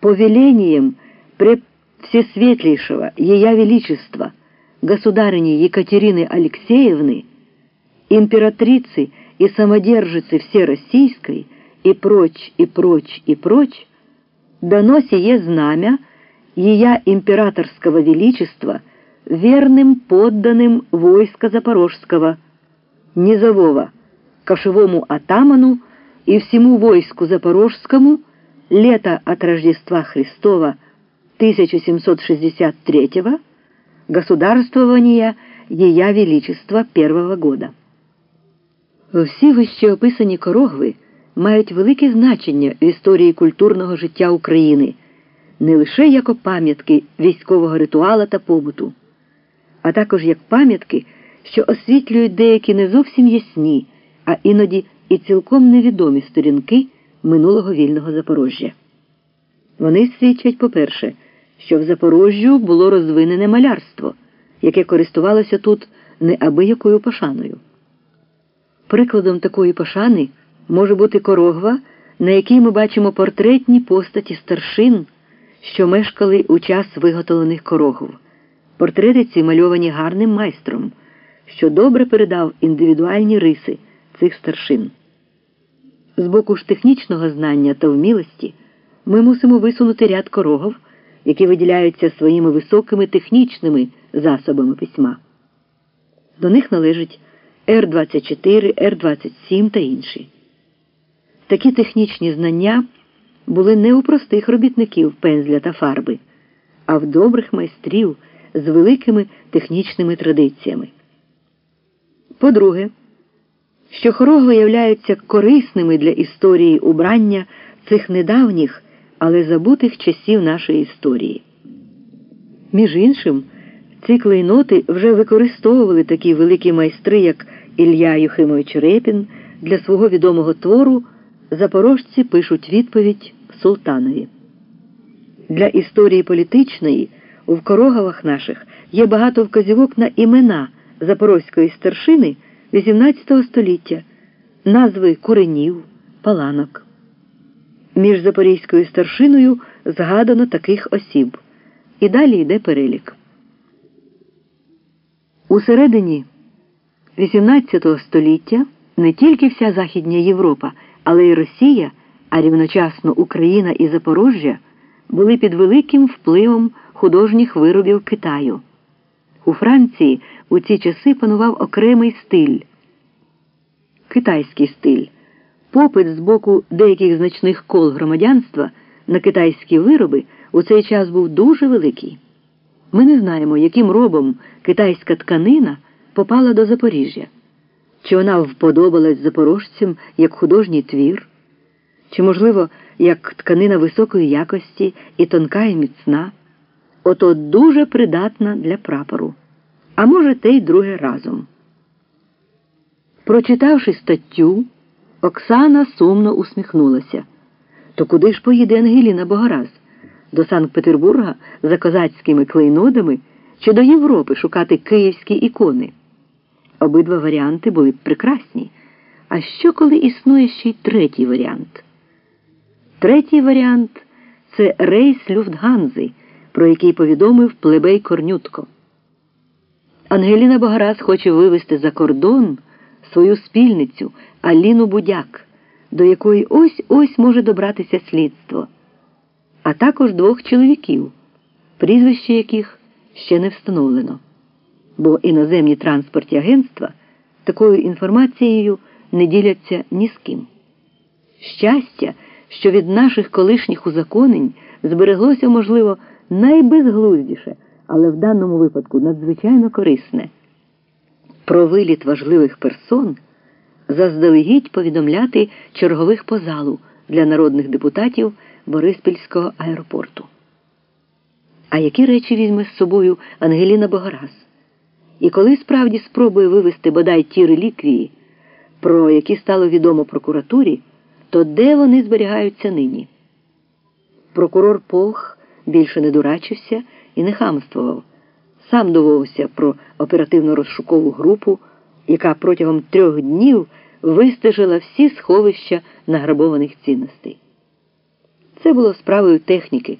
повелением Всесветлейшего Ея Величества, государыни Екатерины Алексеевны, императрицы и самодержицы Всероссийской и прочь, и прочь, и прочь, дано сие знамя Ея Императорского Величества верным подданным войска Запорожского, Низового, кошевому атаману и всему войску Запорожскому лето от Рождества Христова 1763 государствования Ея Величества первого года. Всі вище описані корогви мають велике значення в історії культурного життя України, не лише як пам'ятки військового ритуала та побуту, а також як пам'ятки, що освітлюють деякі не зовсім ясні, а іноді і цілком невідомі сторінки минулого вільного Запорожжя. Вони свідчать, по-перше, що в Запорожжю було розвинене малярство, яке користувалося тут неабиякою пошаною. Прикладом такої пошани може бути корогва, на якій ми бачимо портретні постаті старшин, що мешкали у час виготовлених корогв. Портрети ці мальовані гарним майстром, що добре передав індивідуальні риси цих старшин. З боку ж технічного знання та вмілості ми мусимо висунути ряд корогов, які виділяються своїми високими технічними засобами письма. До них належать Р-24, Р-27 та інші. Такі технічні знання були не у простих робітників пензля та фарби, а в добрих майстрів з великими технічними традиціями. По-друге, що хорогви являються корисними для історії убрання цих недавніх, але забутих часів нашої історії. Між іншим, ці клейноти вже використовували такі великі майстри, як Ілля Юхимович Репін, для свого відомого твору запорожці пишуть відповідь Султанові. Для історії політичної у корогавах наших є багато вказівок на імена запорозької старшини. XVIII століття назви куренів, паланок. Між Запорізькою старшиною згадано таких осіб. І далі йде перелік. У середині XVIII століття не тільки вся Західня Європа, але й Росія, а рівночасно Україна і Запорожжя були під великим впливом художніх виробів Китаю. У Франції у ці часи панував окремий стиль, китайський стиль. Попит з боку деяких значних кол громадянства на китайські вироби у цей час був дуже великий. Ми не знаємо, яким робом китайська тканина попала до Запоріжжя, чи вона вподобалась запорожцям як художній твір, чи, можливо, як тканина високої якості і тонка і міцна, ото дуже придатна для прапору а може, те й друге разом. Прочитавши статтю, Оксана сумно усміхнулася. То куди ж поїде Ангеліна Богораз? До Санкт Петербурга за козацькими клейнодами чи до Європи шукати київські ікони? Обидва варіанти були б прекрасні. А що, коли існує ще й третій варіант? Третій варіант це рейс Люфтганзи, про який повідомив плебей Корнютко. Ангеліна Бограс хоче вивезти за кордон свою спільницю Аліну Будяк, до якої ось ось може добратися слідство, а також двох чоловіків, прізвище яких ще не встановлено. Бо іноземні транспортні агентства такою інформацією не діляться ні з ким. Щастя, що від наших колишніх узаконень збереглося, можливо, найбезглуздіше але в даному випадку надзвичайно корисне. Про виліт важливих персон заздалегідь повідомляти чергових по залу для народних депутатів Бориспільського аеропорту. А які речі візьме з собою Ангеліна Богораз? І коли справді спробує вивести бодай ті реліквії, про які стало відомо прокуратурі, то де вони зберігаються нині? Прокурор Полх більше не дурачився і не хамствував. Сам доводився про оперативно розшукову групу, яка протягом трьох днів вистежила всі сховища награбованих цінностей. Це було справою техніки.